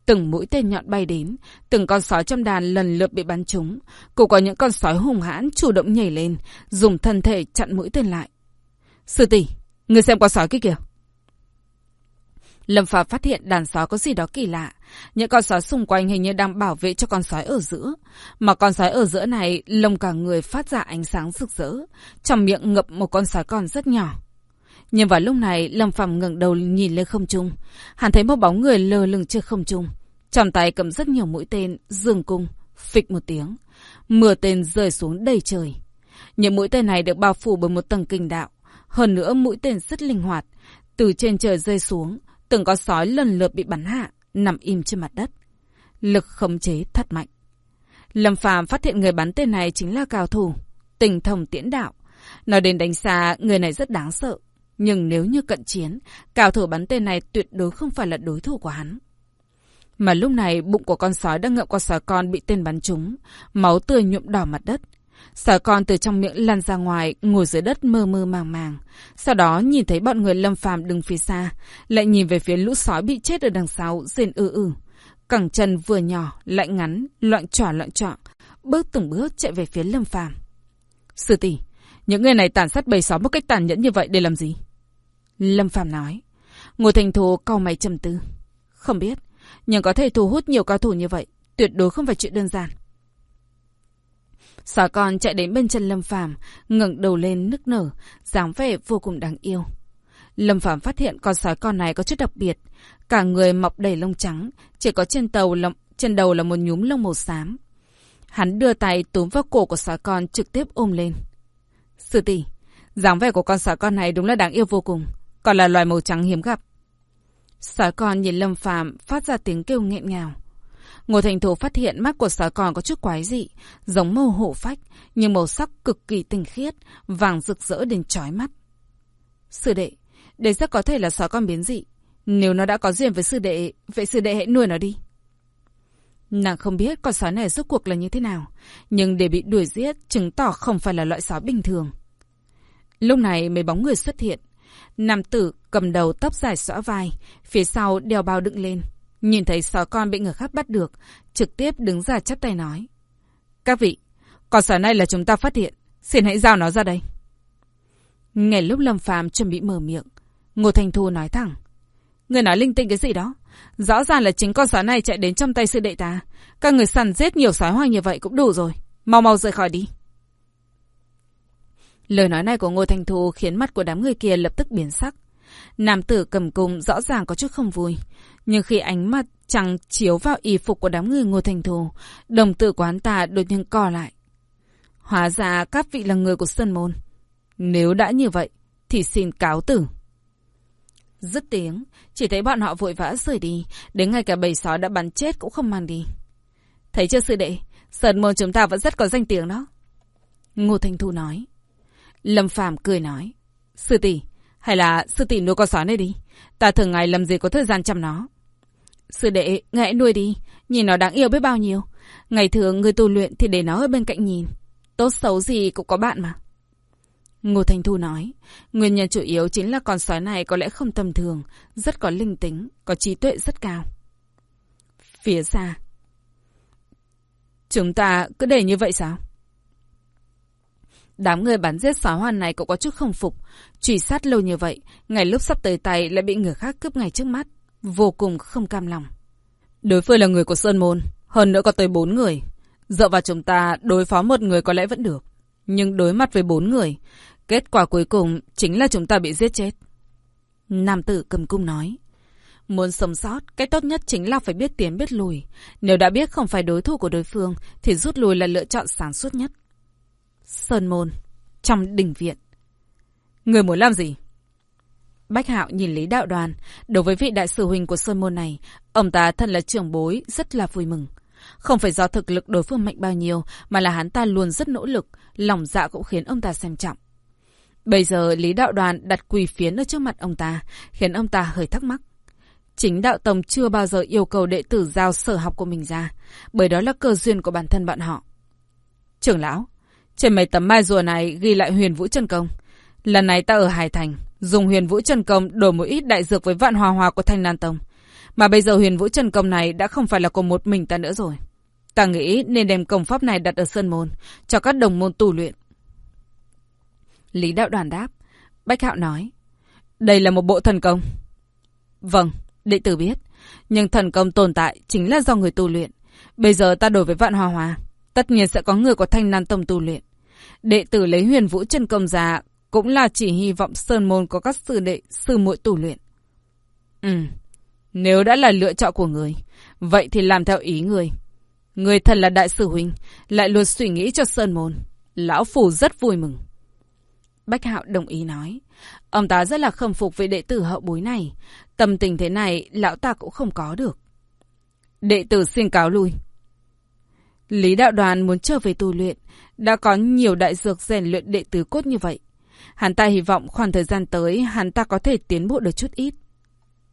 Từng mũi tên nhọn bay đến, từng con sói trong đàn lần lượt bị bắn trúng. Cũng có những con sói hùng hãn chủ động nhảy lên, dùng thân thể chặn mũi tên lại. Sư tỷ, người xem con sói kia kìa. Lâm Phàm phát hiện đàn sói có gì đó kỳ lạ. Những con sói xung quanh hình như đang bảo vệ cho con sói ở giữa. Mà con sói ở giữa này, lông cả người phát ra ánh sáng rực rỡ. Trong miệng ngập một con sói con rất nhỏ. Nhưng vào lúc này, Lâm Phàm ngẩng đầu nhìn lên không trung. Hắn thấy một bóng người lơ lửng trên không trung. Trong tay cầm rất nhiều mũi tên, dường cung, phịch một tiếng. Mưa tên rơi xuống đầy trời. Những mũi tên này được bao phủ bởi một tầng kinh đạo. Hơn nữa mũi tên rất linh hoạt. Từ trên trời rơi xuống, từng có sói lần lượt bị bắn hạ, nằm im trên mặt đất. Lực khống chế thật mạnh. Lâm Phàm phát hiện người bắn tên này chính là cao thủ, tình thông tiễn đạo. Nói đến đánh xa, người này rất đáng sợ. Nhưng nếu như cận chiến, cao thủ bắn tên này tuyệt đối không phải là đối thủ của hắn. Mà lúc này bụng của con sói đang ngậm con sói con bị tên bắn trúng, máu tươi nhuộm đỏ mặt đất. Sói con từ trong miệng lăn ra ngoài, ngồi dưới đất mơ mơ màng màng. Sau đó nhìn thấy bọn người lâm phàm đứng phía xa, lại nhìn về phía lũ sói bị chết ở đằng sau, rên ư ư. Cẳng chân vừa nhỏ, lại ngắn, loạn trỏ loạn trọ, bước từng bước chạy về phía lâm phàm. Sư tỷ, những người này tàn sát bầy sói một cách tàn nhẫn như vậy để làm gì? Lâm Phàm nói. Ngô Thành Thù cau mày trầm tư. Không biết, nhưng có thể thu hút nhiều cao thủ như vậy, tuyệt đối không phải chuyện đơn giản. Sói con chạy đến bên chân Lâm Phàm, ngẩng đầu lên nức nở, dáng vẻ vô cùng đáng yêu. Lâm Phàm phát hiện con sói con này có chút đặc biệt, cả người mọc đầy lông trắng, chỉ có trên tàu là, trên đầu là một nhúm lông màu xám. Hắn đưa tay túm vào cổ của sói con trực tiếp ôm lên. Sư tỷ, dáng vẻ của con sói con này đúng là đáng yêu vô cùng còn là loài màu trắng hiếm gặp. Sói con nhìn Lâm Phàm phát ra tiếng kêu nghẹn ngào. Ngô Thành Thủ phát hiện mắt của sói con có chút quái dị, giống màu hổ phách, nhưng màu sắc cực kỳ tinh khiết, vàng rực rỡ đến chói mắt. Sư đệ, đây rất có thể là sói con biến dị. Nếu nó đã có duyên với sư đệ, vậy sư đệ hãy nuôi nó đi. Nàng không biết con sói này rốt cuộc là như thế nào, nhưng để bị đuổi giết chứng tỏ không phải là loại sói bình thường. Lúc này mấy bóng người xuất hiện, Nam tử cầm đầu tóc dài xõa vai, phía sau đeo bao đựng lên. Nhìn thấy sói con bị người khác bắt được, trực tiếp đứng ra chắp tay nói. Các vị, con sói này là chúng ta phát hiện, xin hãy giao nó ra đây. Ngay lúc Lâm Phàm chuẩn bị mở miệng, Ngô Thành Thu nói thẳng. Người nói linh tinh cái gì đó? Rõ ràng là chính con sói này chạy đến trong tay sư đệ ta. Các người săn giết nhiều sói hoang như vậy cũng đủ rồi. Mau mau rời khỏi đi. Lời nói này của Ngô Thành Thu khiến mắt của đám người kia lập tức biến sắc. Nam tử cầm cung rõ ràng có chút không vui. Nhưng khi ánh mắt chẳng chiếu vào y phục của đám người Ngô Thành Thù, đồng tử quán ta đột nhiên co lại. Hóa ra các vị là người của Sơn Môn. Nếu đã như vậy, thì xin cáo tử. Dứt tiếng, chỉ thấy bọn họ vội vã rời đi, đến ngay cả bầy sói đã bắn chết cũng không mang đi. Thấy chưa sư đệ, Sơn Môn chúng ta vẫn rất có danh tiếng đó. Ngô Thành Thu nói. Lâm Phàm cười nói. Sư tỷ, hay là sư tỷ nuôi con sói này đi. Ta thường ngày làm gì có thời gian chăm nó. Sư đệ, ngại nuôi đi. Nhìn nó đáng yêu biết bao nhiêu. Ngày thường người tu luyện thì để nó ở bên cạnh nhìn. Tốt xấu gì cũng có bạn mà. Ngô Thành Thu nói, nguyên nhân chủ yếu chính là con sói này có lẽ không tầm thường, rất có linh tính, có trí tuệ rất cao. Phía xa. Chúng ta cứ để như vậy sao? Đám người bắn giết sói hoan này cũng có chút không phục. Truy sát lâu như vậy, ngày lúc sắp tới tay lại bị người khác cướp ngay trước mắt. Vô cùng không cam lòng. Đối phương là người của Sơn Môn, hơn nữa có tới bốn người. Dựa vào chúng ta, đối phó một người có lẽ vẫn được. Nhưng đối mặt với bốn người, kết quả cuối cùng chính là chúng ta bị giết chết. Nam tử cầm cung nói. Muốn sống sót, cái tốt nhất chính là phải biết tiến biết lùi. Nếu đã biết không phải đối thủ của đối phương, thì rút lui là lựa chọn sáng suốt nhất. Sơn Môn, trong đỉnh viện. Người muốn làm gì? Bách Hạo nhìn Lý Đạo Đoàn, đối với vị đại sư huynh của Sơn Môn này, ông ta thân là trưởng bối, rất là vui mừng. Không phải do thực lực đối phương mạnh bao nhiêu, mà là hắn ta luôn rất nỗ lực, lòng dạ cũng khiến ông ta xem trọng. Bây giờ Lý Đạo Đoàn đặt quỳ phiến ở trước mặt ông ta, khiến ông ta hơi thắc mắc. Chính Đạo Tông chưa bao giờ yêu cầu đệ tử giao sở học của mình ra, bởi đó là cơ duyên của bản thân bọn họ. Trưởng lão, trên mấy tấm mai rùa này ghi lại huyền vũ chân công. Lần này ta ở Hải Thành, dùng huyền vũ chân công đổi một ít đại dược với vạn hòa hòa của Thanh Nan Tông. Mà bây giờ huyền vũ chân công này đã không phải là của một mình ta nữa rồi. Ta nghĩ nên đem công pháp này đặt ở Sơn Môn, cho các đồng môn tu luyện. Lý đạo đoàn đáp. Bách Hạo nói. Đây là một bộ thần công. Vâng, đệ tử biết. Nhưng thần công tồn tại chính là do người tu luyện. Bây giờ ta đổi với vạn hòa hòa. Tất nhiên sẽ có người của thanh nan tông tu luyện. Đệ tử lấy huyền vũ chân công ra cũng là chỉ hy vọng sơn môn có các sư đệ, sư muội tu luyện. Ừ, nếu đã là lựa chọn của người, vậy thì làm theo ý người. Người thần là đại sư huynh, lại luôn suy nghĩ cho sơn môn. Lão Phủ rất vui mừng. Bách Hạo đồng ý nói. Ông ta rất là khâm phục với đệ tử hậu bối này. Tâm tình thế này, lão ta cũng không có được. Đệ tử xin cáo lui. Lý đạo đoàn muốn trở về tu luyện, đã có nhiều đại dược rèn luyện đệ tử cốt như vậy. Hắn ta hy vọng khoảng thời gian tới hắn ta có thể tiến bộ được chút ít.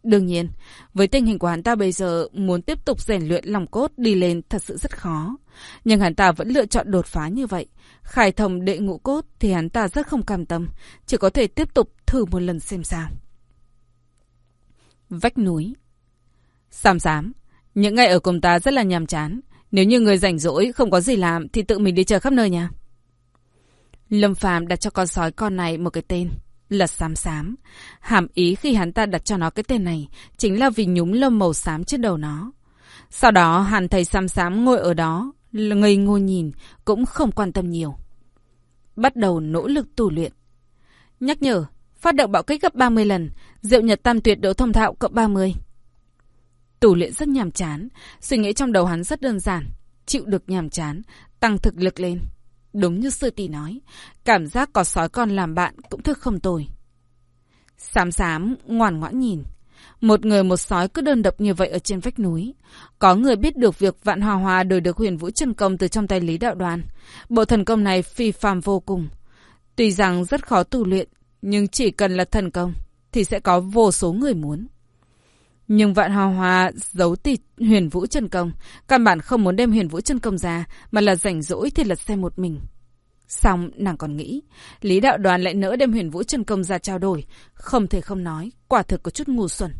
Đương nhiên, với tình hình của hắn ta bây giờ muốn tiếp tục rèn luyện lòng cốt đi lên thật sự rất khó. Nhưng hắn ta vẫn lựa chọn đột phá như vậy. Khai thông đệ ngũ cốt thì hắn ta rất không cam tâm, chỉ có thể tiếp tục thử một lần xem sao. Vách núi Sàm sám, những ngày ở cùng ta rất là nhàm chán. Nếu như người rảnh rỗi, không có gì làm thì tự mình đi chơi khắp nơi nha. Lâm Phàm đặt cho con sói con này một cái tên là xám xám. Hàm ý khi hắn ta đặt cho nó cái tên này chính là vì nhúng lông màu xám trên đầu nó. Sau đó hắn thấy xám xám ngồi ở đó, ngây ngô nhìn, cũng không quan tâm nhiều. Bắt đầu nỗ lực tu luyện. Nhắc nhở, phát động bạo kích gấp 30 lần, diệu nhật tam tuyệt độ thông thạo cộng 30. Tù luyện rất nhàm chán, suy nghĩ trong đầu hắn rất đơn giản, chịu được nhàm chán, tăng thực lực lên. Đúng như sư tỷ nói, cảm giác có sói con làm bạn cũng thức không tồi. Sám sám, ngoan ngoãn nhìn. Một người một sói cứ đơn độc như vậy ở trên vách núi. Có người biết được việc Vạn Hòa Hòa đổi được huyền vũ chân công từ trong tay Lý Đạo Đoàn. Bộ thần công này phi phàm vô cùng. Tuy rằng rất khó tu luyện, nhưng chỉ cần là thần công, thì sẽ có vô số người muốn. Nhưng vạn hòa hòa giấu tịt huyền vũ chân công. Căn bản không muốn đem huyền vũ chân công ra, mà là rảnh rỗi thì lật xe một mình. Xong, nàng còn nghĩ, Lý đạo đoàn lại nỡ đem huyền vũ chân công ra trao đổi. Không thể không nói, quả thực có chút ngu xuẩn.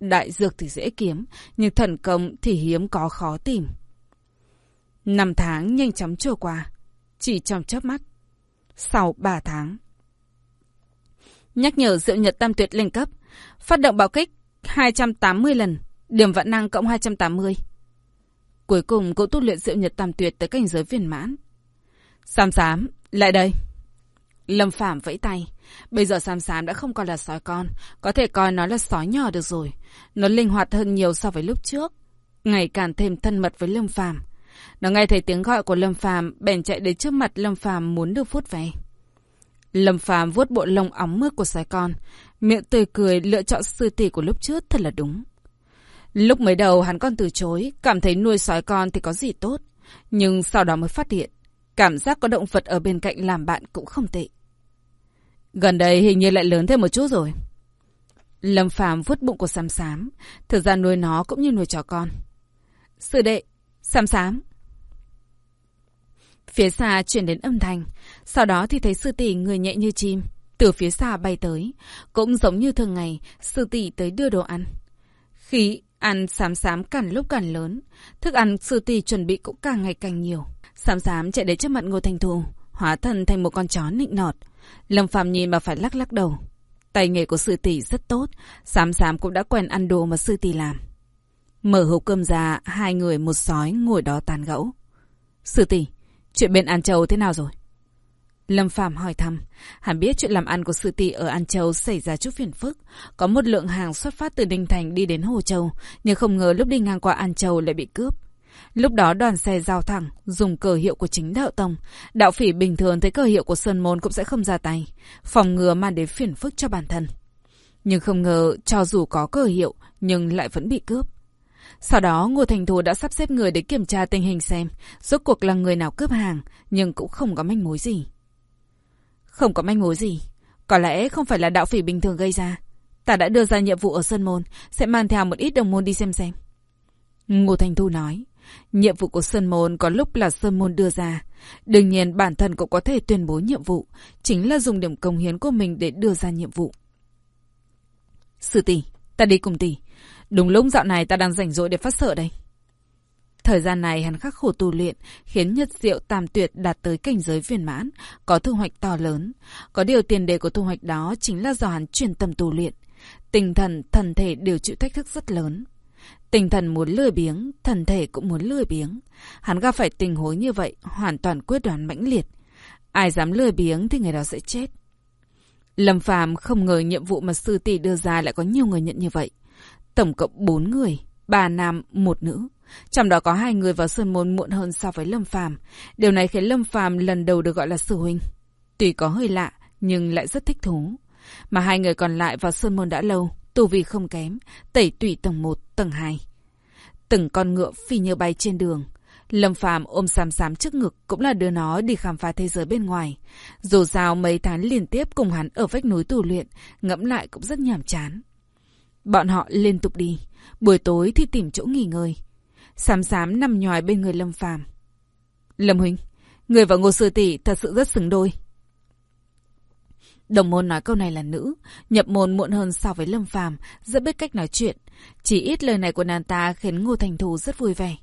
Đại dược thì dễ kiếm, nhưng thần công thì hiếm có khó tìm. Năm tháng nhanh chóng trôi qua, chỉ trong chớp mắt. Sau ba tháng. Nhắc nhở Diệu Nhật Tam Tuyệt lên cấp, phát động bạo kích 280 lần, điểm vận năng cộng 280. Cuối cùng cô tu luyện diệu nhật tam tuyệt tới cảnh giới viên mãn. Sam sám, lại đây. Lâm Phạm vẫy tay. Bây giờ Sam sám đã không còn là sói con, có thể coi nó là sói nhỏ được rồi. Nó linh hoạt hơn nhiều so với lúc trước, ngày càng thêm thân mật với Lâm Phạm. Nó nghe thấy tiếng gọi của Lâm Phàm, bèn chạy đến trước mặt Lâm Phàm muốn được vuốt ve. Lâm Phàm vuốt bộ lông óng mướt của sói con, miệng tươi cười lựa chọn sư tỷ của lúc trước thật là đúng. Lúc mới đầu hắn còn từ chối, cảm thấy nuôi sói con thì có gì tốt, nhưng sau đó mới phát hiện, cảm giác có động vật ở bên cạnh làm bạn cũng không tệ. Gần đây hình như lại lớn thêm một chút rồi. Lâm Phàm vuốt bụng của Sam Sám, thực ra nuôi nó cũng như nuôi chó con. Sư đệ, Sam Sám. Phía xa chuyển đến âm thanh, sau đó thì thấy sư tỷ người nhẹ như chim, từ phía xa bay tới, cũng giống như thường ngày, sư tỷ tới đưa đồ ăn. khí ăn xám xám càng lúc càng lớn, thức ăn sư tỷ chuẩn bị cũng càng ngày càng nhiều. Xám xám chạy đến trước mặt Ngô Thành Thù, hóa thân thành một con chó nịnh nọt. Lâm Phàm nhìn mà phải lắc lắc đầu. Tay nghề của sư tỷ rất tốt, xám xám cũng đã quen ăn đồ mà sư tỷ làm. Mở hộp cơm ra, hai người một sói ngồi đó tàn gẫu. Sư tỷ, chuyện bên An Châu thế nào rồi? Lâm Phạm hỏi thăm, hắn biết chuyện làm ăn của sư tỷ ở An Châu xảy ra chút phiền phức. Có một lượng hàng xuất phát từ Đinh Thành đi đến Hồ Châu, nhưng không ngờ lúc đi ngang qua An Châu lại bị cướp. Lúc đó đoàn xe giao thẳng, dùng cờ hiệu của chính đạo tông. Đạo phỉ bình thường thấy cờ hiệu của Sơn Môn cũng sẽ không ra tay, phòng ngừa mang đến phiền phức cho bản thân. Nhưng không ngờ, cho dù có cờ hiệu, nhưng lại vẫn bị cướp. Sau đó, Ngô Thành Thù đã sắp xếp người để kiểm tra tình hình xem, rốt cuộc là người nào cướp hàng, nhưng cũng không có manh mối gì. Không có manh mối gì. Có lẽ không phải là đạo phỉ bình thường gây ra. Ta đã đưa ra nhiệm vụ ở Sơn Môn, sẽ mang theo một ít đồng môn đi xem xem. Ngô Thành Thu nói, nhiệm vụ của Sơn Môn có lúc là Sơn Môn đưa ra. Đương nhiên bản thân cũng có thể tuyên bố nhiệm vụ, chính là dùng điểm công hiến của mình để đưa ra nhiệm vụ. Sư tỷ, ta đi cùng tỷ. Đúng lúc dạo này ta đang rảnh rỗi để phát sợ đây. Thời gian này hắn khắc khổ tu luyện, khiến nhật diệu tam tuyệt đạt tới cảnh giới viên mãn, có thu hoạch to lớn. Có điều tiền đề của thu hoạch đó chính là do hắn chuyển tâm tu luyện. Tinh thần, thần thể đều chịu thách thức rất lớn. Tinh thần muốn lười biếng, thần thể cũng muốn lười biếng. Hắn gặp phải tình huống như vậy, hoàn toàn quyết đoán mãnh liệt. Ai dám lười biếng thì người đó sẽ chết. Lâm Phàm không ngờ nhiệm vụ mà sư tỷ đưa ra lại có nhiều người nhận như vậy. Tổng cộng 4 người, ba nam, một nữ. Trong đó có hai người vào Sơn Môn muộn hơn so với Lâm Phàm. Điều này khiến Lâm Phàm lần đầu được gọi là sư huynh. Tuy có hơi lạ, nhưng lại rất thích thú. Mà hai người còn lại vào Sơn Môn đã lâu, tu vi không kém, tẩy tủy tầng 1, tầng 2. Từng con ngựa phi như bay trên đường. Lâm Phàm ôm xàm xám trước ngực cũng là đưa nó đi khám phá thế giới bên ngoài. Dù sao mấy tháng liên tiếp cùng hắn ở vách núi tù luyện, ngẫm lại cũng rất nhàm chán. Bọn họ liên tục đi, buổi tối thì tìm chỗ nghỉ ngơi. Sám sám nằm nhòi bên người Lâm Phàm. Lâm Huynh, người và Ngô Sư Tỷ thật sự rất xứng đôi. Đồng môn nói câu này là nữ, nhập môn muộn hơn so với Lâm Phàm, rất biết cách nói chuyện. Chỉ ít lời này của nàng ta khiến Ngô Thành Thù rất vui vẻ.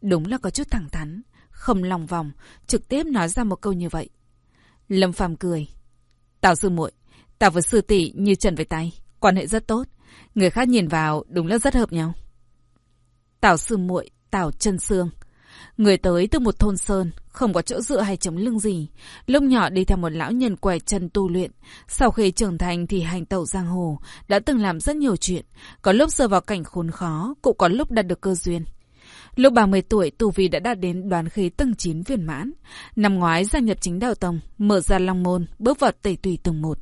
Đúng là có chút thẳng thắn, không lòng vòng, trực tiếp nói ra một câu như vậy. Lâm Phàm cười. Tào sư muội, tào với sư tỷ như trần với tay, quan hệ rất tốt. Người khác nhìn vào đúng là rất hợp nhau. Tào sư muội, Tào chân xương. Người tới từ một thôn sơn, không có chỗ dựa hay chống lưng gì. Lúc nhỏ đi theo một lão nhân quẻ chân tu luyện. Sau khi trưởng thành thì hành tẩu giang hồ, đã từng làm rất nhiều chuyện. Có lúc rơi vào cảnh khốn khó, cũng có lúc đạt được cơ duyên. Lúc 30 tuổi, Tu Vi đã đạt đến đoán khí tầng 9 viên mãn. Năm ngoái gia nhập chính đạo tông, mở ra long môn, bước vào tẩy tùy tầng một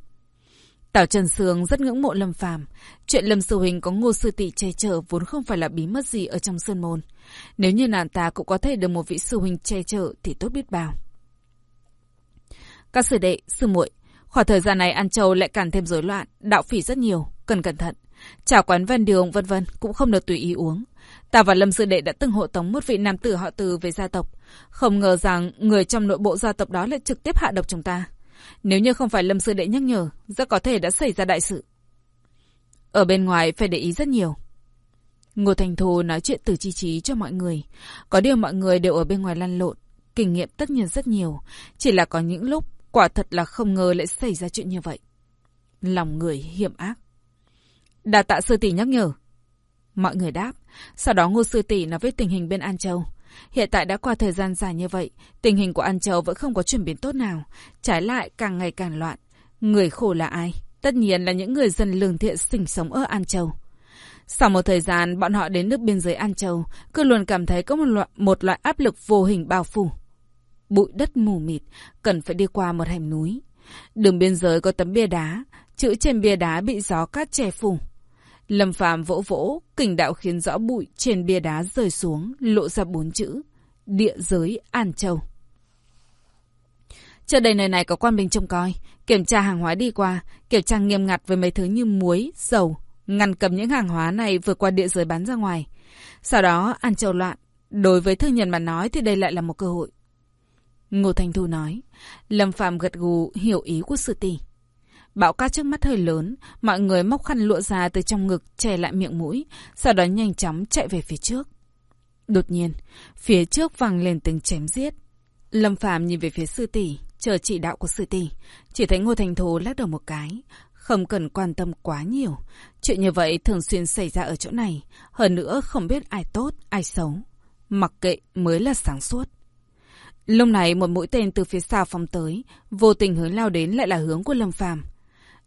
Tào Trần Sương rất ngưỡng mộ Lâm Phàm. Chuyện Lâm Sư huynh có ngô sư tỷ che chở vốn không phải là bí mật gì ở trong sơn môn. Nếu như nàng ta cũng có thể được một vị sư huynh che chở thì tốt biết bao. Các sư đệ, sư muội, khoảng thời gian này An Châu lại càng thêm rối loạn, đạo phỉ rất nhiều, cần cẩn thận. Trà quán ven đường vân vân cũng không được tùy ý uống. Ta và Lâm sư đệ đã từng hộ tống một vị nam tử họ Từ về gia tộc, không ngờ rằng người trong nội bộ gia tộc đó lại trực tiếp hạ độc chúng ta. Nếu như không phải Lâm Sư Đệ nhắc nhở, rất có thể đã xảy ra đại sự. Ở bên ngoài phải để ý rất nhiều. Ngô Thành Thù nói chuyện từ chi trí cho mọi người. Có điều mọi người đều ở bên ngoài lăn lộn. Kinh nghiệm tất nhiên rất nhiều. Chỉ là có những lúc quả thật là không ngờ lại xảy ra chuyện như vậy. Lòng người hiểm ác. Đà tạ sư tỷ nhắc nhở. Mọi người đáp. Sau đó Ngô Sư Tỷ nói với tình hình bên An Châu. Hiện tại đã qua thời gian dài như vậy, tình hình của An Châu vẫn không có chuyển biến tốt nào. Trái lại càng ngày càng loạn. Người khổ là ai? Tất nhiên là những người dân lương thiện sinh sống ở An Châu. Sau một thời gian, bọn họ đến nước biên giới An Châu, cứ luôn cảm thấy có một loại, một loại áp lực vô hình bao phủ. Bụi đất mù mịt, cần phải đi qua một hẻm núi. Đường biên giới có tấm bia đá, chữ trên bia đá bị gió cát che phủ. Lâm Phàm vỗ vỗ, kình đạo khiến rõ bụi trên bia đá rơi xuống, lộ ra bốn chữ. Địa giới An Châu. Chờ đây nơi này có quan binh trông coi, kiểm tra hàng hóa đi qua, kiểm tra nghiêm ngặt với mấy thứ như muối, dầu, ngăn cầm những hàng hóa này vượt qua địa giới bán ra ngoài. Sau đó, An Châu loạn. Đối với thương nhân mà nói thì đây lại là một cơ hội. Ngô Thành Thu nói. Lâm Phạm gật gù hiểu ý của sư tỷ. Bão cát trước mắt hơi lớn, mọi người móc khăn lụa ra từ trong ngực che lại miệng mũi, sau đó nhanh chóng chạy về phía trước. Đột nhiên, phía trước vang lên tiếng chém giết. Lâm Phạm nhìn về phía sư tỷ, chờ chỉ đạo của sư tỷ, chỉ thấy Ngô Thành Thú lắc đầu một cái, không cần quan tâm quá nhiều. Chuyện như vậy thường xuyên xảy ra ở chỗ này, hơn nữa không biết ai tốt, ai xấu. Mặc kệ mới là sáng suốt. Lúc này một mũi tên từ phía sau phóng tới, vô tình hướng lao đến lại là hướng của Lâm Phàm.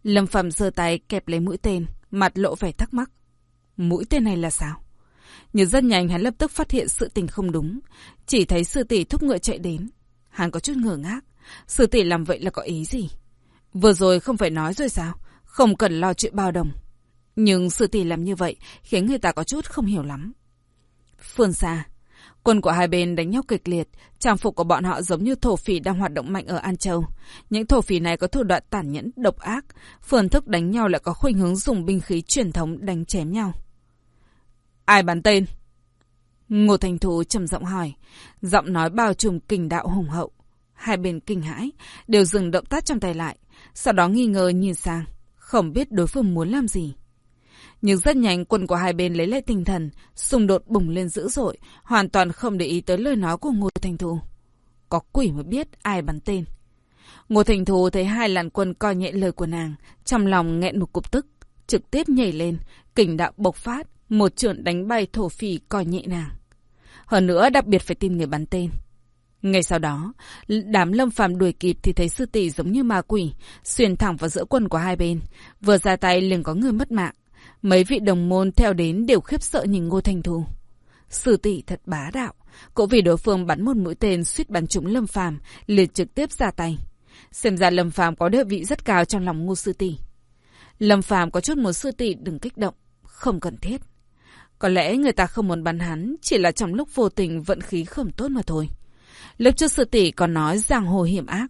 Lâm phẩm giơ tay kẹp lấy mũi tên, mặt lộ vẻ thắc mắc. Mũi tên này là sao? Nhưng rất nhanh hắn lập tức phát hiện sự tình không đúng, chỉ thấy sư tỷ thúc ngựa chạy đến. Hắn có chút ngờ ngác, sư tỷ làm vậy là có ý gì? Vừa rồi không phải nói rồi sao? Không cần lo chuyện bao đồng. Nhưng sư tỷ làm như vậy khiến người ta có chút không hiểu lắm. Phương xa, Quân của hai bên đánh nhau kịch liệt, trang phục của bọn họ giống như thổ phỉ đang hoạt động mạnh ở An Châu. Những thổ phỉ này có thủ đoạn tàn nhẫn, độc ác, phương thức đánh nhau lại có khuynh hướng dùng binh khí truyền thống đánh chém nhau. Ai bắn tên? Ngô Thành Thú trầm giọng hỏi, giọng nói bao trùm kình đạo hùng hậu. Hai bên kinh hãi, đều dừng động tác trong tay lại, sau đó nghi ngờ nhìn sang, không biết đối phương muốn làm gì. Nhưng rất nhanh quân của hai bên lấy lại tinh thần, xung đột bùng lên dữ dội, hoàn toàn không để ý tới lời nói của Ngô Thành Thù. Có quỷ mới biết ai bắn tên. Ngô Thành Thù thấy hai làn quân coi nhẹ lời của nàng, trong lòng nghẹn một cục tức, trực tiếp nhảy lên, kình đạo bộc phát, một trượn đánh bay thổ phỉ coi nhẹ nàng. Hơn nữa đặc biệt phải tìm người bắn tên. Ngay sau đó, đám lâm phàm đuổi kịp thì thấy sư tỷ giống như ma quỷ, xuyên thẳng vào giữa quân của hai bên. Vừa ra tay liền có người mất mạng. Mấy vị đồng môn theo đến đều khiếp sợ nhìn Ngô Thành Thù. Sư tỷ thật bá đạo. Cũng vì đối phương bắn một mũi tên suýt bắn trúng Lâm Phàm, liền trực tiếp ra tay. Xem ra Lâm Phàm có địa vị rất cao trong lòng Ngô sư tỷ. Lâm Phàm có chút muốn sư tỷ đừng kích động, không cần thiết. Có lẽ người ta không muốn bắn hắn, chỉ là trong lúc vô tình vận khí không tốt mà thôi. Lúc trước sư tỷ còn nói giang hồ hiểm ác,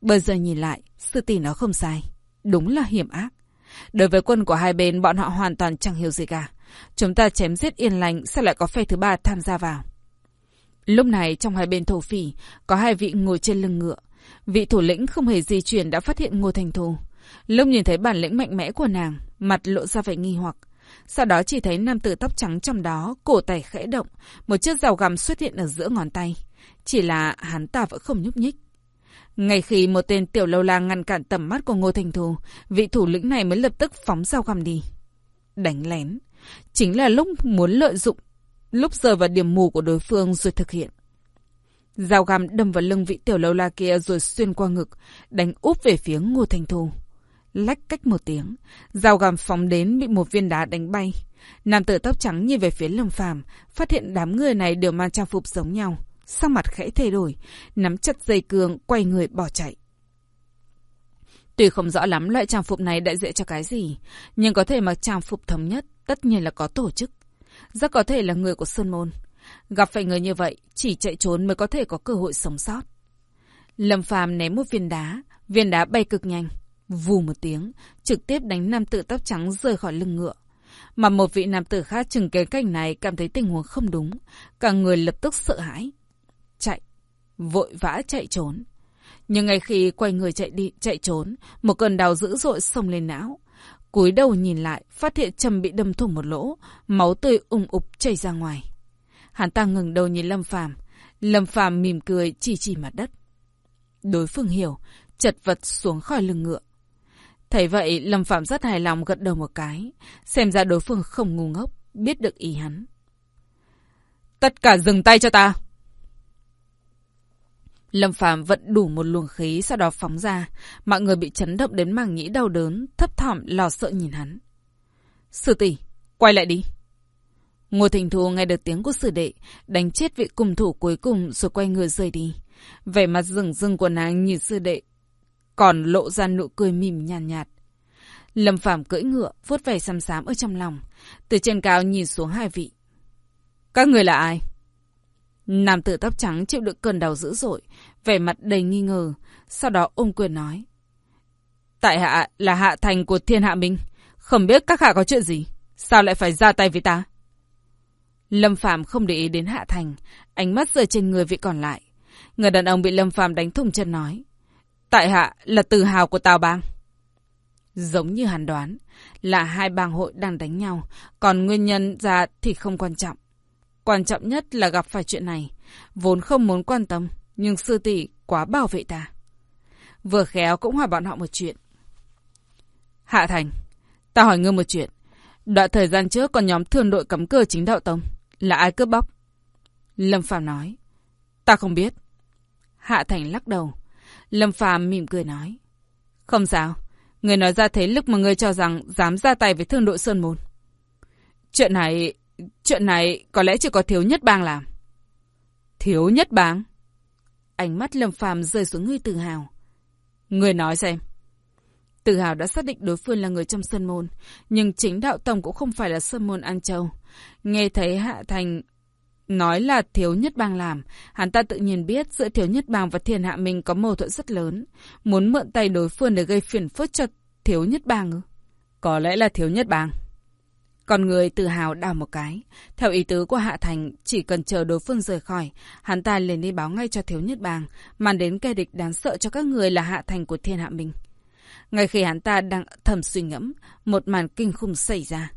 bây giờ nhìn lại, sư tỷ nó không sai, đúng là hiểm ác. Đối với quân của hai bên, bọn họ hoàn toàn chẳng hiểu gì cả. Chúng ta chém giết yên lành, sao lại có phe thứ ba tham gia vào? Lúc này, trong hai bên thổ phỉ, có hai vị ngồi trên lưng ngựa. Vị thủ lĩnh không hề di chuyển đã phát hiện Ngô Thành Thù. Lúc nhìn thấy bản lĩnh mạnh mẽ của nàng, mặt lộ ra vẻ nghi hoặc. Sau đó chỉ thấy nam tử tóc trắng trong đó, cổ tay khẽ động, một chiếc rào găm xuất hiện ở giữa ngón tay. Chỉ là hắn ta vẫn không nhúc nhích. Ngay khi một tên tiểu lâu la ngăn cản tầm mắt của Ngô Thành Thù, vị thủ lĩnh này mới lập tức phóng dao găm đi. Đánh lén. Chính là lúc muốn lợi dụng, lúc rời vào điểm mù của đối phương rồi thực hiện. Dao găm đâm vào lưng vị tiểu lâu la kia rồi xuyên qua ngực, đánh úp về phía Ngô Thành Thù. Lách cách một tiếng, dao găm phóng đến bị một viên đá đánh bay. Nam tử tóc trắng nhìn về phía Lâm Phàm, phát hiện đám người này đều mang trang phục giống nhau sắc mặt khẽ thay đổi, nắm chặt dây cương, quay người bỏ chạy. Tuy không rõ lắm loại trang phục này đại diện cho cái gì, nhưng có thể mặc trang phục thống nhất, tất nhiên là có tổ chức. Rất có thể là người của Sơn Môn. Gặp phải người như vậy, chỉ chạy trốn mới có thể có cơ hội sống sót. Lâm Phàm ném một viên đá, viên đá bay cực nhanh. Vù một tiếng, trực tiếp đánh nam tử tóc trắng rơi khỏi lưng ngựa. Mà một vị nam tử khác chừng cái cảnh này cảm thấy tình huống không đúng. Cả người lập tức sợ hãi vội vã chạy trốn. Nhưng ngay khi quay người chạy đi, chạy trốn, một cơn đau dữ dội xông lên não. cúi đầu nhìn lại, phát hiện Trầm bị đâm thủng một lỗ, máu tươi ung ục chảy ra ngoài. Hắn ta ngừng đầu nhìn Lâm Phàm, Lâm Phàm mỉm cười chỉ chỉ mặt đất. Đối phương hiểu, chật vật xuống khỏi lưng ngựa. Thấy vậy, Lâm Phạm rất hài lòng gật đầu một cái, xem ra đối phương không ngu ngốc, biết được ý hắn. Tất cả dừng tay cho ta! Lâm Phàm vận đủ một luồng khí sau đó phóng ra, mọi người bị chấn động đến màng nhĩ đau đớn, thấp thỏm lo sợ nhìn hắn. Sư tỷ, quay lại đi. Ngô Thịnh Thu nghe được tiếng của sư đệ, đánh chết vị cùng thủ cuối cùng rồi quay người rời đi. Vẻ mặt rừng rừng của nàng nhìn sư đệ, còn lộ ra nụ cười mỉm nhàn nhạt, nhạt. Lâm Phàm cưỡi ngựa, vuốt vẻ xăm xám ở trong lòng, từ trên cao nhìn xuống hai vị. Các người là ai? Nam tử tóc trắng chịu đựng cơn đau dữ dội, vẻ mặt đầy nghi ngờ, sau đó ôm quyền nói. Tại hạ là hạ thành của thiên hạ minh, không biết các hạ có chuyện gì, sao lại phải ra tay với ta? Lâm Phàm không để ý đến hạ thành, ánh mắt rơi trên người vị còn lại. Người đàn ông bị Lâm Phàm đánh thùng chân nói. Tại hạ là tự hào của Tào Bang. Giống như hàn đoán, là hai bang hội đang đánh nhau, còn nguyên nhân ra thì không quan trọng. Quan trọng nhất là gặp phải chuyện này. Vốn không muốn quan tâm, nhưng sư tỷ quá bảo vệ ta. Vừa khéo cũng hỏi bọn họ một chuyện. Hạ Thành, ta hỏi ngươi một chuyện. Đoạn thời gian trước còn nhóm thường đội cấm cờ chính đạo tông. Là ai cướp bóc? Lâm Phàm nói. Ta không biết. Hạ Thành lắc đầu. Lâm Phàm mỉm cười nói. Không sao. Người nói ra thế lúc mà người cho rằng dám ra tay với thương đội Sơn Môn. Chuyện này Chuyện này có lẽ chỉ có thiếu nhất bang làm. Thiếu nhất bang? Ánh mắt Lâm Phàm rơi xuống người tự hào. Người nói xem. Tự hào đã xác định đối phương là người trong Sơn Môn, nhưng chính đạo tổng cũng không phải là Sơn Môn An Châu. Nghe thấy Hạ Thành nói là thiếu nhất bang làm, hắn ta tự nhiên biết giữa thiếu nhất bang và thiên hạ mình có mâu thuẫn rất lớn. Muốn mượn tay đối phương để gây phiền phức cho thiếu nhất bang ư? Có lẽ là thiếu nhất bang. Còn người tự hào đào một cái. Theo ý tứ của Hạ Thành, chỉ cần chờ đối phương rời khỏi, hắn ta liền đi báo ngay cho thiếu nhất bang, màn đến kẻ địch đáng sợ cho các người là Hạ Thành của thiên hạ minh. Ngay khi hắn ta đang thầm suy ngẫm, một màn kinh khủng xảy ra.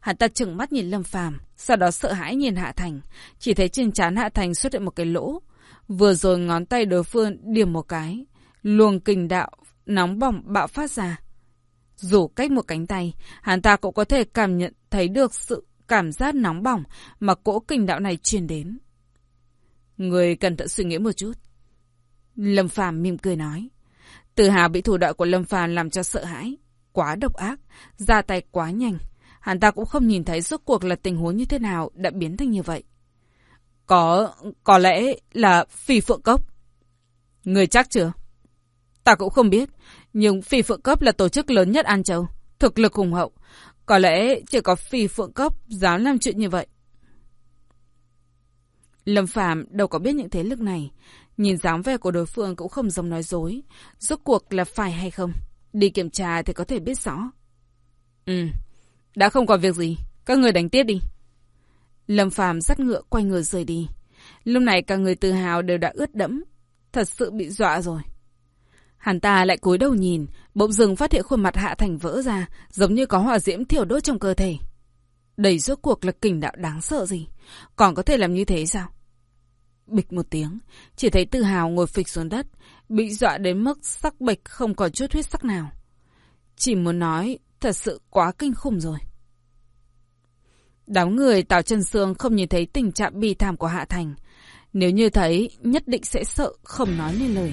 Hắn ta chừng mắt nhìn Lâm Phàm, sau đó sợ hãi nhìn Hạ Thành, chỉ thấy trên trán Hạ Thành xuất hiện một cái lỗ. Vừa rồi ngón tay đối phương điểm một cái, luồng kình đạo nóng bỏng bạo phát ra. Dù cách một cánh tay, hắn ta cũng có thể cảm nhận thấy được sự cảm giác nóng bỏng mà cỗ kình đạo này truyền đến. Người cẩn thận suy nghĩ một chút. Lâm Phàm mỉm cười nói. Từ Hà bị thủ đoạn của Lâm Phàm làm cho sợ hãi, quá độc ác, ra tay quá nhanh. Hắn ta cũng không nhìn thấy rốt cuộc là tình huống như thế nào đã biến thành như vậy. Có, có lẽ là phi phượng cốc. Người chắc chưa? Ta cũng không biết, nhưng phi phượng cấp là tổ chức lớn nhất An Châu, thực lực hùng hậu. Có lẽ chỉ có phi phượng cấp dám làm chuyện như vậy. Lâm Phạm đâu có biết những thế lực này. Nhìn dáng vẻ của đối phương cũng không giống nói dối. Rốt cuộc là phải hay không? Đi kiểm tra thì có thể biết rõ. Ừ, đã không còn việc gì. Các người đánh tiếp đi. Lâm Phạm dắt ngựa quay người rời đi. Lúc này cả người tự hào đều đã ướt đẫm. Thật sự bị dọa rồi. Hắn ta lại cúi đầu nhìn, bỗng dừng phát hiện khuôn mặt Hạ Thành vỡ ra, giống như có hỏa diễm thiểu đốt trong cơ thể. Đầy rốt cuộc là kình đạo đáng sợ gì? Còn có thể làm như thế sao? Bịch một tiếng, chỉ thấy tự hào ngồi phịch xuống đất, bị dọa đến mức sắc bệch không còn chút huyết sắc nào. Chỉ muốn nói, thật sự quá kinh khủng rồi. Đám người Tào chân Sương không nhìn thấy tình trạng bi thảm của Hạ Thành. Nếu như thấy, nhất định sẽ sợ không nói nên lời.